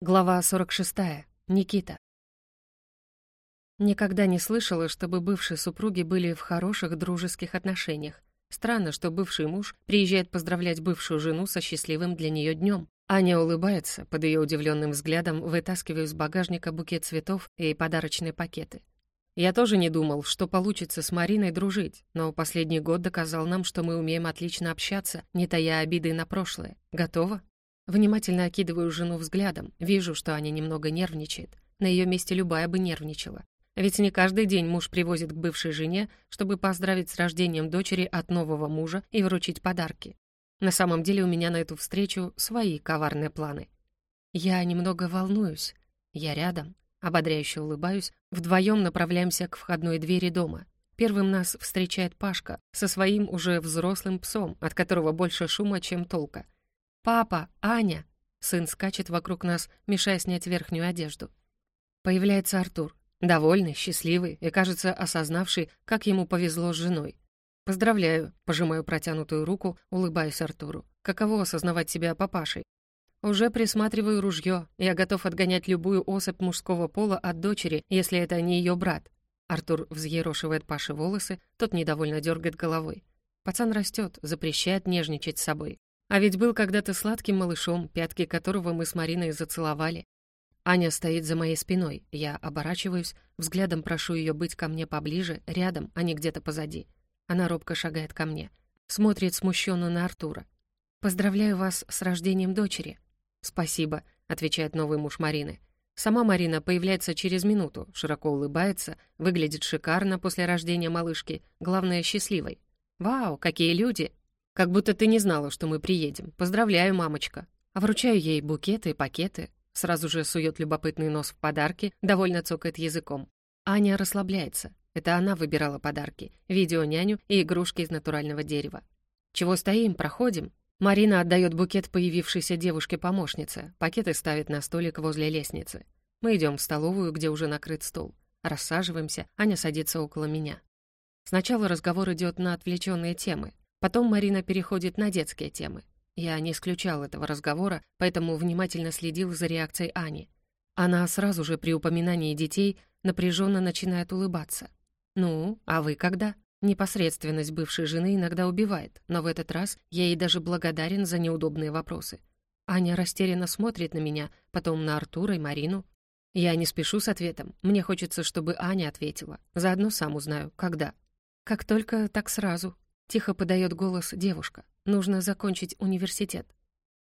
Глава 46. Никита. Никогда не слышала, чтобы бывшие супруги были в хороших дружеских отношениях. Странно, что бывший муж приезжает поздравлять бывшую жену со счастливым для нее днем. Аня улыбается, под ее удивленным взглядом вытаскиваю из багажника букет цветов и подарочные пакеты. Я тоже не думал, что получится с Мариной дружить, но последний год доказал нам, что мы умеем отлично общаться, не тая обиды на прошлое. Готова? Внимательно окидываю жену взглядом, вижу, что Аня немного нервничает. На ее месте любая бы нервничала. Ведь не каждый день муж привозит к бывшей жене, чтобы поздравить с рождением дочери от нового мужа и вручить подарки. На самом деле у меня на эту встречу свои коварные планы. Я немного волнуюсь. Я рядом. Ободряюще улыбаюсь. Вдвоем направляемся к входной двери дома. Первым нас встречает Пашка со своим уже взрослым псом, от которого больше шума, чем толка — «Папа! Аня!» Сын скачет вокруг нас, мешая снять верхнюю одежду. Появляется Артур, довольный, счастливый и, кажется, осознавший, как ему повезло с женой. «Поздравляю», — пожимаю протянутую руку, улыбаюсь Артуру. «Каково осознавать себя папашей?» «Уже присматриваю ружье. Я готов отгонять любую особь мужского пола от дочери, если это не ее брат». Артур взъерошивает Паше волосы, тот недовольно дергает головой. Пацан растет, запрещает нежничать с собой. А ведь был когда-то сладким малышом, пятки которого мы с Мариной зацеловали. Аня стоит за моей спиной. Я оборачиваюсь, взглядом прошу ее быть ко мне поближе, рядом, а не где-то позади. Она робко шагает ко мне. Смотрит смущенно на Артура. «Поздравляю вас с рождением дочери». «Спасибо», — отвечает новый муж Марины. Сама Марина появляется через минуту, широко улыбается, выглядит шикарно после рождения малышки, главное, счастливой. «Вау, какие люди!» Как будто ты не знала, что мы приедем. Поздравляю, мамочка. А вручаю ей букеты и пакеты. Сразу же сует любопытный нос в подарки, довольно цокает языком. Аня расслабляется. Это она выбирала подарки. Видео-няню и игрушки из натурального дерева. Чего стоим, проходим? Марина отдает букет появившейся девушке-помощнице. Пакеты ставит на столик возле лестницы. Мы идем в столовую, где уже накрыт стол. Рассаживаемся, Аня садится около меня. Сначала разговор идет на отвлеченные темы. Потом Марина переходит на детские темы. Я не исключал этого разговора, поэтому внимательно следил за реакцией Ани. Она сразу же при упоминании детей напряженно начинает улыбаться. «Ну, а вы когда?» Непосредственность бывшей жены иногда убивает, но в этот раз я ей даже благодарен за неудобные вопросы. Аня растерянно смотрит на меня, потом на Артура и Марину. Я не спешу с ответом, мне хочется, чтобы Аня ответила. Заодно сам узнаю, когда. Как только, так сразу, Тихо подает голос девушка. Нужно закончить университет.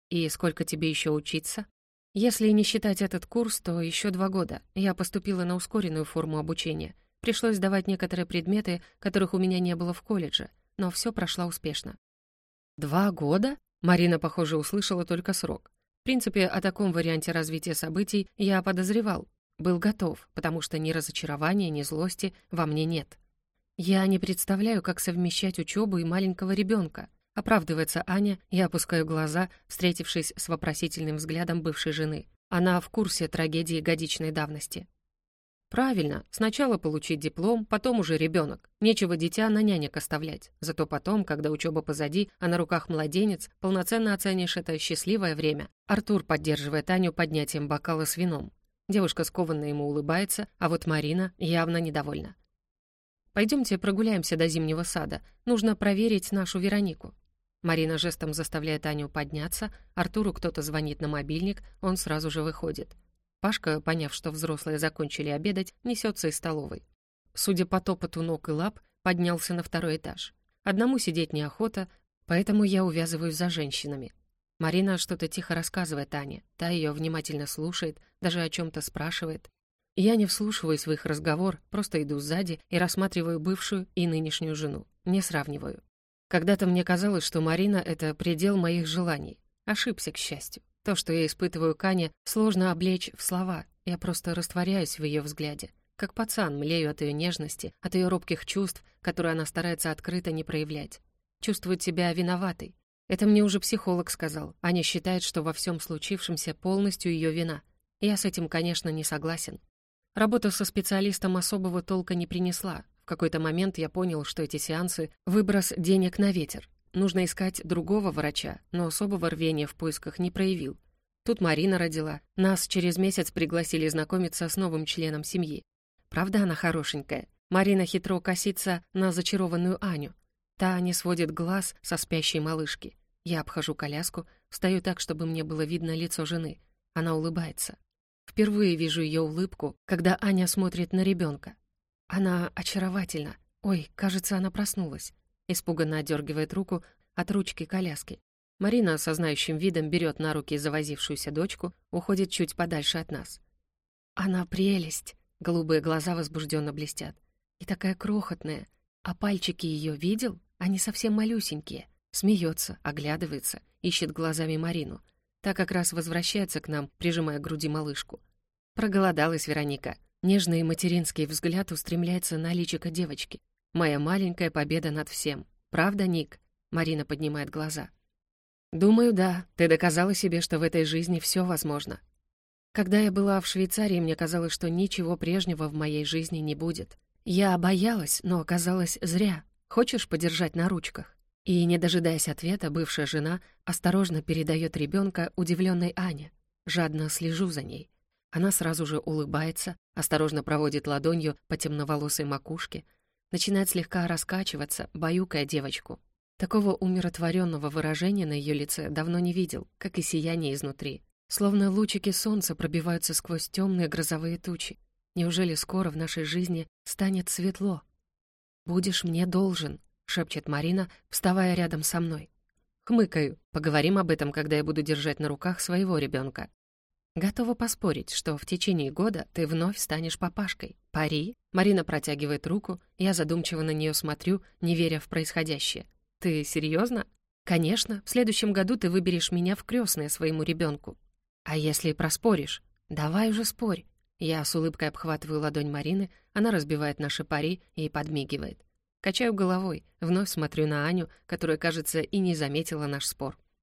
И сколько тебе еще учиться? Если не считать этот курс, то еще два года. Я поступила на ускоренную форму обучения. Пришлось сдавать некоторые предметы, которых у меня не было в колледже, но все прошло успешно. Два года? Марина, похоже, услышала только срок. В принципе, о таком варианте развития событий я подозревал. Был готов, потому что ни разочарования, ни злости во мне нет. «Я не представляю, как совмещать учебу и маленького ребенка», оправдывается Аня и опускаю глаза, встретившись с вопросительным взглядом бывшей жены. Она в курсе трагедии годичной давности. «Правильно, сначала получить диплом, потом уже ребенок. Нечего дитя на нянек оставлять. Зато потом, когда учеба позади, а на руках младенец, полноценно оценишь это счастливое время». Артур поддерживает Аню поднятием бокала с вином. Девушка скованно ему улыбается, а вот Марина явно недовольна. Пойдемте прогуляемся до зимнего сада. Нужно проверить нашу Веронику». Марина жестом заставляет Аню подняться, Артуру кто-то звонит на мобильник, он сразу же выходит. Пашка, поняв, что взрослые закончили обедать, несется из столовой. Судя по топоту ног и лап, поднялся на второй этаж. Одному сидеть неохота, поэтому я увязываюсь за женщинами. Марина что-то тихо рассказывает Ане, та ее внимательно слушает, даже о чем-то спрашивает. Я не вслушиваюсь в их разговор, просто иду сзади и рассматриваю бывшую и нынешнюю жену. Не сравниваю. Когда-то мне казалось, что Марина — это предел моих желаний. Ошибся, к счастью. То, что я испытываю к Ане, сложно облечь в слова. Я просто растворяюсь в ее взгляде. Как пацан, млею от ее нежности, от ее робких чувств, которые она старается открыто не проявлять. Чувствует себя виноватой. Это мне уже психолог сказал. Аня считает, что во всем случившемся полностью ее вина. Я с этим, конечно, не согласен. Работа со специалистом особого толка не принесла. В какой-то момент я понял, что эти сеансы — выброс денег на ветер. Нужно искать другого врача, но особого рвения в поисках не проявил. Тут Марина родила. Нас через месяц пригласили знакомиться с новым членом семьи. Правда, она хорошенькая. Марина хитро косится на зачарованную Аню. Та не сводит глаз со спящей малышки. Я обхожу коляску, встаю так, чтобы мне было видно лицо жены. Она улыбается. Впервые вижу ее улыбку, когда Аня смотрит на ребенка. Она очаровательна. Ой, кажется, она проснулась. Испуганно отдергивает руку от ручки коляски. Марина со знающим видом берет на руки завозившуюся дочку, уходит чуть подальше от нас. Она прелесть. Голубые глаза возбужденно блестят. И такая крохотная. А пальчики ее видел? Они совсем малюсенькие. Смеется, оглядывается, ищет глазами Марину. Та как раз возвращается к нам, прижимая к груди малышку. Проголодалась Вероника. Нежный материнский взгляд устремляется на личико девочки. Моя маленькая победа над всем. Правда, Ник? Марина поднимает глаза. Думаю, да. Ты доказала себе, что в этой жизни все возможно. Когда я была в Швейцарии, мне казалось, что ничего прежнего в моей жизни не будет. Я боялась, но оказалось зря. Хочешь подержать на ручках? И, не дожидаясь ответа, бывшая жена осторожно передает ребенка удивленной Ане. Жадно слежу за ней. Она сразу же улыбается, осторожно проводит ладонью по темноволосой макушке, начинает слегка раскачиваться, баюкая девочку. Такого умиротворенного выражения на ее лице давно не видел, как и сияние изнутри. Словно лучики солнца пробиваются сквозь темные грозовые тучи. Неужели скоро в нашей жизни станет светло? «Будешь мне должен», шепчет Марина, вставая рядом со мной. Хмыкаю. Поговорим об этом, когда я буду держать на руках своего ребенка. Готова поспорить, что в течение года ты вновь станешь папашкой. Пари? Марина протягивает руку, я задумчиво на нее смотрю, не веря в происходящее. Ты серьезно? Конечно, в следующем году ты выберешь меня в крестное своему ребенку. А если проспоришь? Давай уже спорь. Я с улыбкой обхватываю ладонь Марины, она разбивает наши пари и подмигивает. Качаю головой, вновь смотрю на Аню, которая, кажется, и не заметила наш спор.